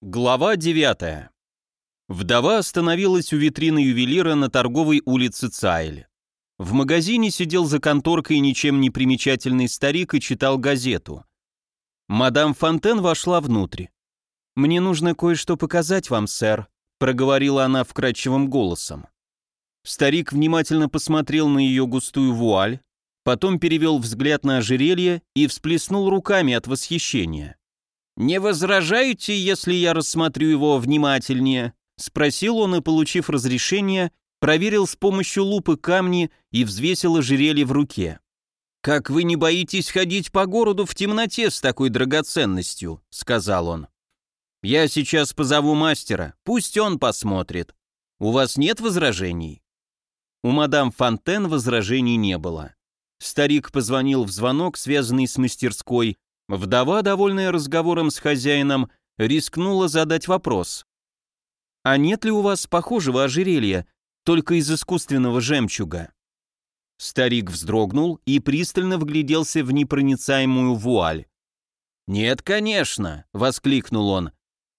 Глава 9. Вдова остановилась у витрины ювелира на торговой улице Цайль. В магазине сидел за конторкой ничем не примечательный старик и читал газету. Мадам Фонтен вошла внутрь. «Мне нужно кое-что показать вам, сэр», — проговорила она вкрадчивым голосом. Старик внимательно посмотрел на ее густую вуаль, потом перевел взгляд на ожерелье и всплеснул руками от восхищения. «Не возражаете, если я рассмотрю его внимательнее?» Спросил он и, получив разрешение, проверил с помощью лупы камни и взвесил ожерелье в руке. «Как вы не боитесь ходить по городу в темноте с такой драгоценностью?» — сказал он. «Я сейчас позову мастера, пусть он посмотрит. У вас нет возражений?» У мадам Фонтен возражений не было. Старик позвонил в звонок, связанный с мастерской, Вдова, довольная разговором с хозяином, рискнула задать вопрос. «А нет ли у вас похожего ожерелья, только из искусственного жемчуга?» Старик вздрогнул и пристально вгляделся в непроницаемую вуаль. «Нет, конечно!» — воскликнул он.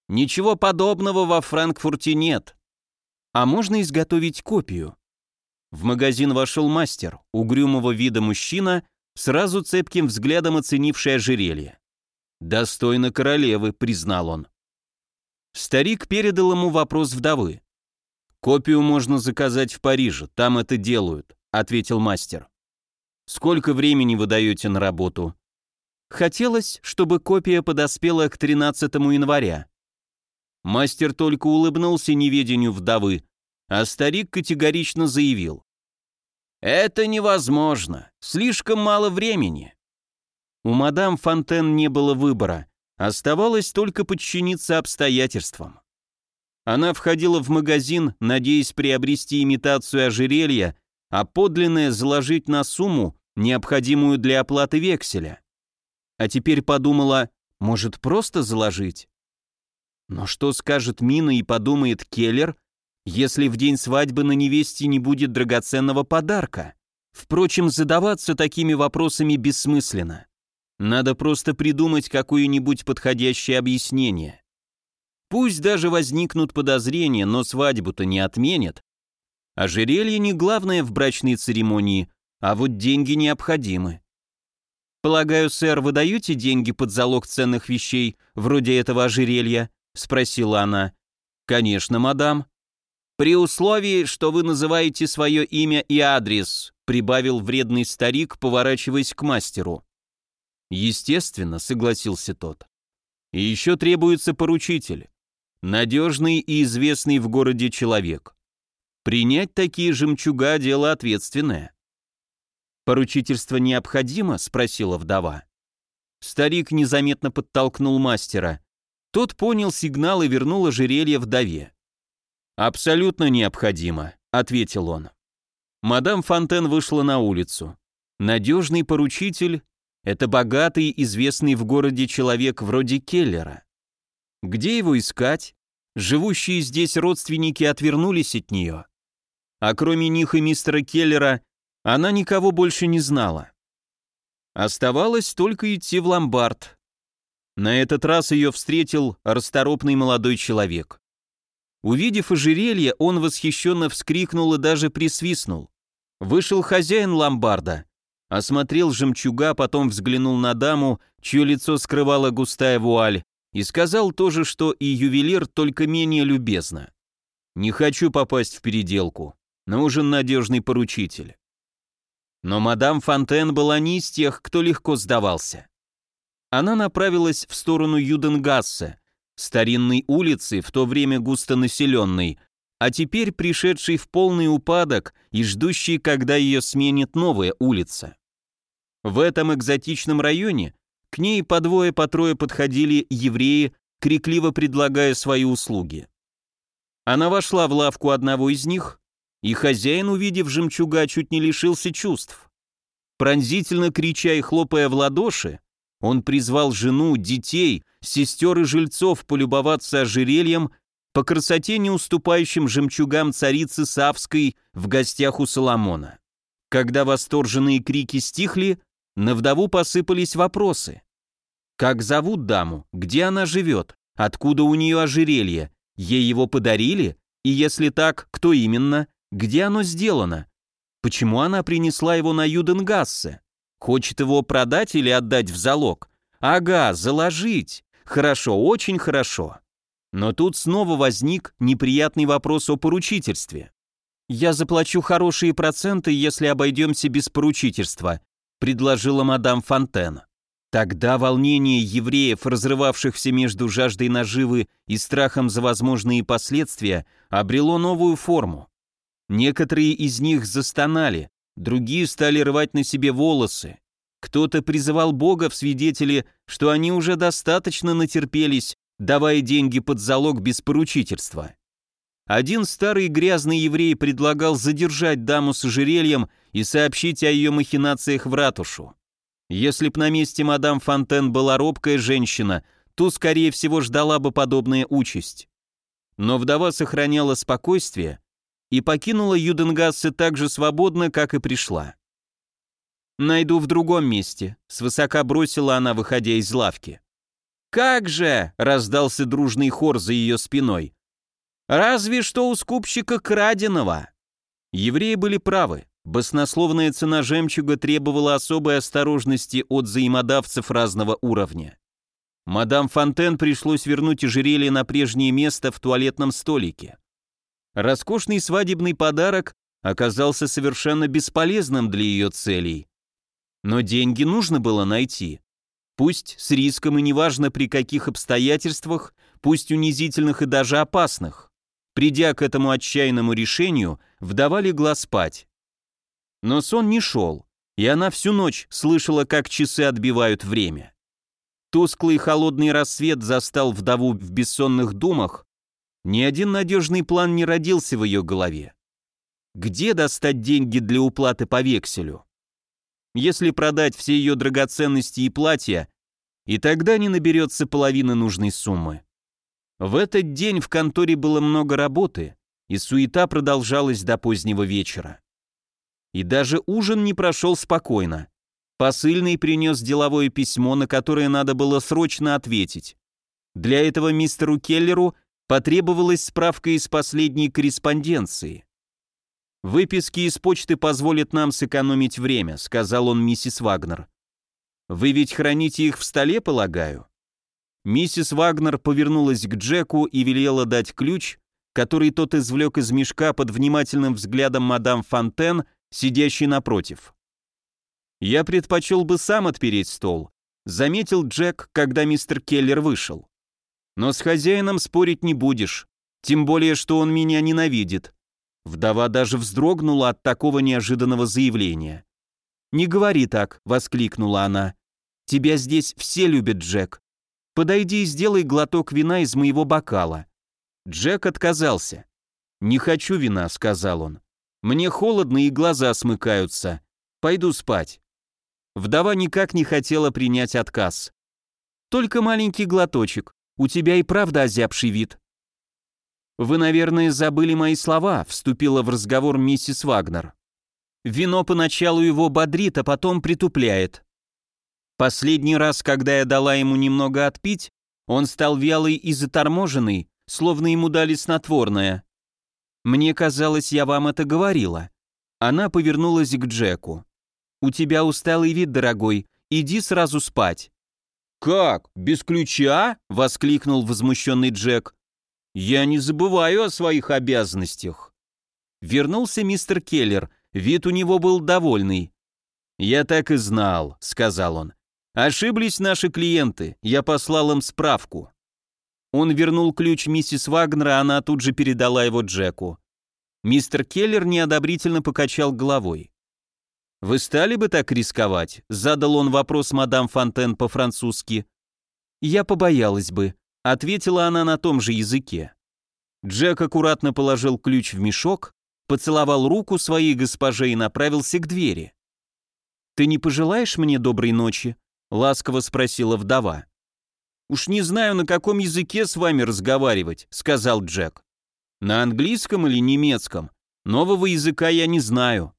«Ничего подобного во Франкфурте нет. А можно изготовить копию?» В магазин вошел мастер, угрюмого вида мужчина сразу цепким взглядом оценивший ожерелье. «Достойно королевы», — признал он. Старик передал ему вопрос вдовы. «Копию можно заказать в Париже, там это делают», — ответил мастер. «Сколько времени вы даете на работу?» Хотелось, чтобы копия подоспела к 13 января. Мастер только улыбнулся неведению вдовы, а старик категорично заявил. «Это невозможно. Слишком мало времени». У мадам Фонтен не было выбора. Оставалось только подчиниться обстоятельствам. Она входила в магазин, надеясь приобрести имитацию ожерелья, а подлинное заложить на сумму, необходимую для оплаты векселя. А теперь подумала, может просто заложить? Но что скажет Мина и подумает Келлер, если в день свадьбы на невесте не будет драгоценного подарка? Впрочем, задаваться такими вопросами бессмысленно. Надо просто придумать какое-нибудь подходящее объяснение. Пусть даже возникнут подозрения, но свадьбу-то не отменят. Ожерелье не главное в брачной церемонии, а вот деньги необходимы. «Полагаю, сэр, вы даете деньги под залог ценных вещей, вроде этого ожерелья?» — спросила она. «Конечно, мадам», «При условии, что вы называете свое имя и адрес», прибавил вредный старик, поворачиваясь к мастеру. «Естественно», — согласился тот. «И еще требуется поручитель. Надежный и известный в городе человек. Принять такие жемчуга — дело ответственное». «Поручительство необходимо?» — спросила вдова. Старик незаметно подтолкнул мастера. Тот понял сигнал и вернул ожерелье вдове. «Абсолютно необходимо», — ответил он. Мадам Фонтен вышла на улицу. Надежный поручитель — это богатый, известный в городе человек вроде Келлера. Где его искать? Живущие здесь родственники отвернулись от нее. А кроме них и мистера Келлера, она никого больше не знала. Оставалось только идти в ломбард. На этот раз ее встретил расторопный молодой человек. Увидев ожерелье, он восхищенно вскрикнул и даже присвистнул. Вышел хозяин ломбарда, осмотрел жемчуга, потом взглянул на даму, чье лицо скрывала густая вуаль, и сказал то же, что и ювелир, только менее любезно. «Не хочу попасть в переделку. Нужен надежный поручитель». Но мадам Фонтен была не из тех, кто легко сдавался. Она направилась в сторону Юденгассе, старинной улицы, в то время густонаселенной, а теперь пришедшей в полный упадок и ждущей, когда ее сменит новая улица. В этом экзотичном районе к ней по двое, по трое подходили евреи, крикливо предлагая свои услуги. Она вошла в лавку одного из них, и хозяин, увидев жемчуга, чуть не лишился чувств. Пронзительно крича и хлопая в ладоши, он призвал жену, детей, сестер и жильцов полюбоваться ожерельем, по красоте не уступающим жемчугам царицы Савской в гостях у Соломона. Когда восторженные крики стихли, на вдову посыпались вопросы. Как зовут даму? Где она живет? Откуда у нее ожерелье? Ей его подарили? И если так, кто именно? Где оно сделано? Почему она принесла его на Юденгассе? Хочет его продать или отдать в залог? Ага, заложить. Хорошо, очень хорошо. Но тут снова возник неприятный вопрос о поручительстве. «Я заплачу хорошие проценты, если обойдемся без поручительства», предложила мадам Фонтен. Тогда волнение евреев, разрывавшихся между жаждой наживы и страхом за возможные последствия, обрело новую форму. Некоторые из них застонали, другие стали рвать на себе волосы. Кто-то призывал Бога в свидетели, что они уже достаточно натерпелись, давая деньги под залог без поручительства. Один старый грязный еврей предлагал задержать даму с ожерельем и сообщить о ее махинациях в ратушу. Если б на месте мадам Фонтен была робкая женщина, то, скорее всего, ждала бы подобная участь. Но вдова сохраняла спокойствие и покинула Юденгассе так же свободно, как и пришла. «Найду в другом месте», — свысока бросила она, выходя из лавки. «Как же!» — раздался дружный хор за ее спиной. «Разве что у скупщика краденого!» Евреи были правы. Баснословная цена жемчуга требовала особой осторожности от взаимодавцев разного уровня. Мадам Фонтен пришлось вернуть ожерелье на прежнее место в туалетном столике. Роскошный свадебный подарок оказался совершенно бесполезным для ее целей. Но деньги нужно было найти. Пусть с риском и неважно при каких обстоятельствах, пусть унизительных и даже опасных. Придя к этому отчаянному решению, вдова легла спать. Но сон не шел, и она всю ночь слышала, как часы отбивают время. Тусклый холодный рассвет застал вдову в бессонных думах, ни один надежный план не родился в ее голове. Где достать деньги для уплаты по векселю? Если продать все ее драгоценности и платья, и тогда не наберется половина нужной суммы. В этот день в конторе было много работы, и суета продолжалась до позднего вечера. И даже ужин не прошел спокойно. Посыльный принес деловое письмо, на которое надо было срочно ответить. Для этого мистеру Келлеру потребовалась справка из последней корреспонденции. «Выписки из почты позволят нам сэкономить время», — сказал он миссис Вагнер. «Вы ведь храните их в столе, полагаю?» Миссис Вагнер повернулась к Джеку и велела дать ключ, который тот извлек из мешка под внимательным взглядом мадам Фонтен сидящий напротив. «Я предпочел бы сам отпереть стол», — заметил Джек, когда мистер Келлер вышел. «Но с хозяином спорить не будешь, тем более, что он меня ненавидит». Вдова даже вздрогнула от такого неожиданного заявления. «Не говори так», — воскликнула она. «Тебя здесь все любят, Джек. Подойди и сделай глоток вина из моего бокала». Джек отказался. «Не хочу вина», — сказал он. Мне холодно и глаза смыкаются. Пойду спать. Вдова никак не хотела принять отказ. Только маленький глоточек. У тебя и правда озябший вид. Вы, наверное, забыли мои слова, вступила в разговор миссис Вагнер. Вино поначалу его бодрит, а потом притупляет. Последний раз, когда я дала ему немного отпить, он стал вялый и заторможенный, словно ему дали снотворное. Мне казалось, я вам это говорила. Она повернулась к Джеку. У тебя усталый вид, дорогой. Иди сразу спать. Как? Без ключа? воскликнул возмущенный Джек. Я не забываю о своих обязанностях. Вернулся мистер Келлер. Вид у него был довольный. «Я так и знал», — сказал он. «Ошиблись наши клиенты, я послал им справку». Он вернул ключ миссис Вагнера, она тут же передала его Джеку. Мистер Келлер неодобрительно покачал головой. «Вы стали бы так рисковать?» — задал он вопрос мадам Фонтен по-французски. «Я побоялась бы», — ответила она на том же языке. Джек аккуратно положил ключ в мешок, поцеловал руку своей госпоже и направился к двери. «Ты не пожелаешь мне доброй ночи?» — ласково спросила вдова. «Уж не знаю, на каком языке с вами разговаривать», — сказал Джек. «На английском или немецком? Нового языка я не знаю».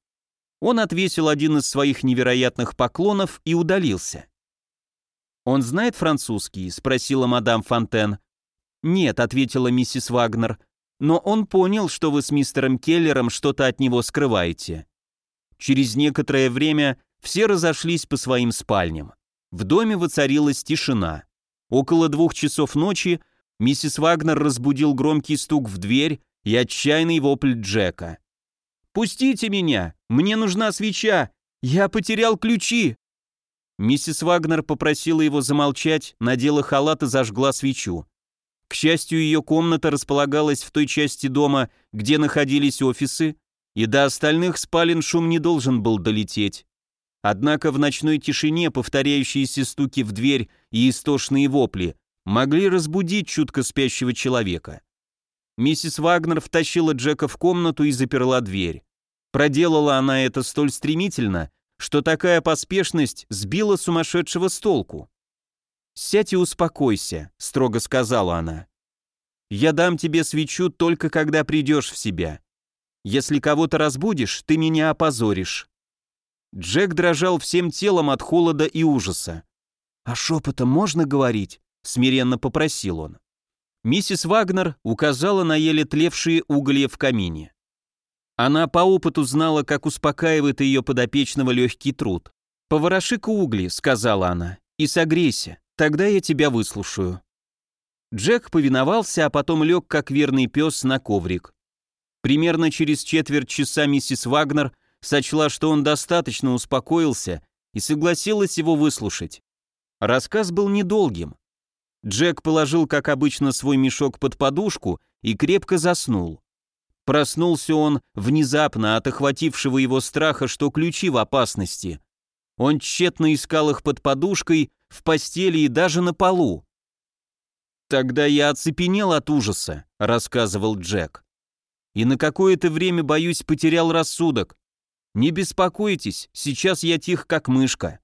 Он отвесил один из своих невероятных поклонов и удалился. «Он знает французский?» — спросила мадам Фонтен. «Нет», — ответила миссис Вагнер, «но он понял, что вы с мистером Келлером что-то от него скрываете». Через некоторое время все разошлись по своим спальням. В доме воцарилась тишина. Около двух часов ночи миссис Вагнер разбудил громкий стук в дверь и отчаянный вопль Джека. «Пустите меня! Мне нужна свеча! Я потерял ключи!» Миссис Вагнер попросила его замолчать, надела халат и зажгла свечу. К счастью, ее комната располагалась в той части дома, где находились офисы, и до остальных спален шум не должен был долететь. Однако в ночной тишине повторяющиеся стуки в дверь и истошные вопли могли разбудить чутко спящего человека. Миссис Вагнер втащила Джека в комнату и заперла дверь. Проделала она это столь стремительно, что такая поспешность сбила сумасшедшего с толку. «Сядь и успокойся», — строго сказала она. «Я дам тебе свечу только когда придешь в себя. Если кого-то разбудишь, ты меня опозоришь». Джек дрожал всем телом от холода и ужаса. «А шепотом можно говорить?» — смиренно попросил он. Миссис Вагнер указала на еле тлевшие уголья в камине. Она по опыту знала, как успокаивает ее подопечного легкий труд. «Повороши-ка угли», — сказала она, — «и согрейся. Тогда я тебя выслушаю». Джек повиновался, а потом лег, как верный пес, на коврик. Примерно через четверть часа миссис Вагнер сочла, что он достаточно успокоился и согласилась его выслушать. Рассказ был недолгим. Джек положил, как обычно, свой мешок под подушку и крепко заснул. Проснулся он внезапно от охватившего его страха, что ключи в опасности. Он тщетно искал их под подушкой, в постели и даже на полу. «Тогда я оцепенел от ужаса», — рассказывал Джек. «И на какое-то время, боюсь, потерял рассудок. Не беспокойтесь, сейчас я тих, как мышка».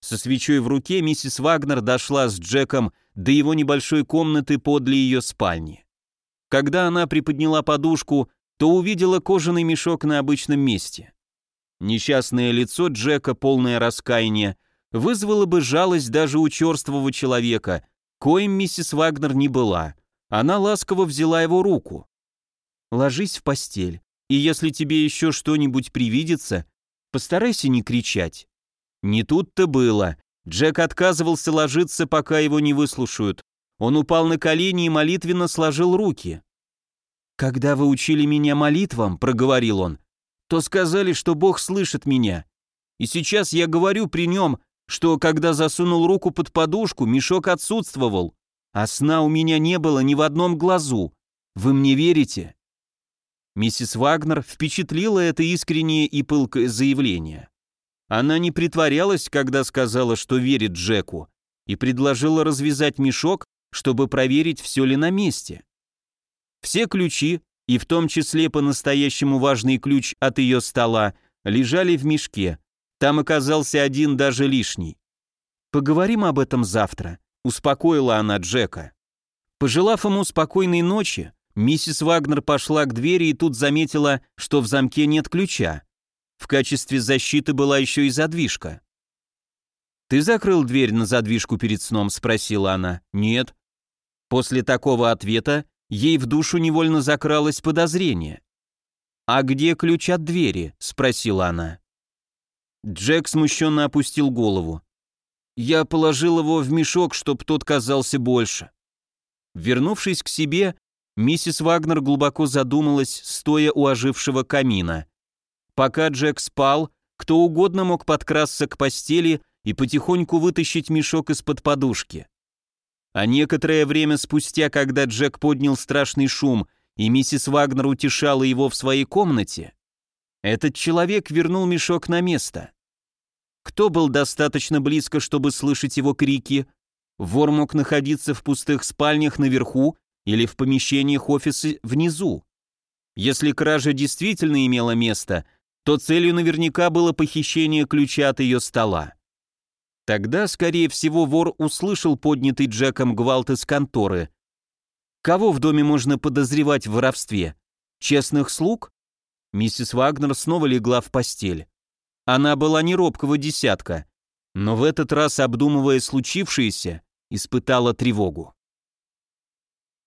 Со свечой в руке миссис Вагнер дошла с Джеком до его небольшой комнаты подле ее спальни. Когда она приподняла подушку, то увидела кожаный мешок на обычном месте. Несчастное лицо Джека, полное раскаяния, вызвало бы жалость даже у черствого человека, коим миссис Вагнер не была. Она ласково взяла его руку. «Ложись в постель, и если тебе еще что-нибудь привидится, постарайся не кричать». Не тут-то было. Джек отказывался ложиться, пока его не выслушают. Он упал на колени и молитвенно сложил руки. «Когда вы учили меня молитвам», — проговорил он, — «то сказали, что Бог слышит меня. И сейчас я говорю при нем, что когда засунул руку под подушку, мешок отсутствовал, а сна у меня не было ни в одном глазу. Вы мне верите?» Миссис Вагнер впечатлила это искреннее и пылкое заявление. Она не притворялась, когда сказала, что верит Джеку, и предложила развязать мешок, чтобы проверить, все ли на месте. Все ключи, и в том числе по-настоящему важный ключ от ее стола, лежали в мешке. Там оказался один даже лишний. «Поговорим об этом завтра», — успокоила она Джека. Пожелав ему спокойной ночи, миссис Вагнер пошла к двери и тут заметила, что в замке нет ключа. В качестве защиты была еще и задвижка. «Ты закрыл дверь на задвижку перед сном?» – спросила она. «Нет». После такого ответа ей в душу невольно закралось подозрение. «А где ключ от двери?» – спросила она. Джек смущенно опустил голову. «Я положил его в мешок, чтоб тот казался больше». Вернувшись к себе, миссис Вагнер глубоко задумалась, стоя у ожившего камина. Пока Джек спал, кто угодно мог подкрасться к постели и потихоньку вытащить мешок из-под подушки. А некоторое время спустя, когда Джек поднял страшный шум, и миссис Вагнер утешала его в своей комнате, этот человек вернул мешок на место. Кто был достаточно близко, чтобы слышать его крики? Вор мог находиться в пустых спальнях наверху или в помещениях офиса внизу. Если кража действительно имела место, то целью наверняка было похищение ключа от ее стола. Тогда, скорее всего, вор услышал поднятый Джеком гвалт из конторы. Кого в доме можно подозревать в воровстве? Честных слуг? Миссис Вагнер снова легла в постель. Она была не робкого десятка, но в этот раз, обдумывая случившееся, испытала тревогу.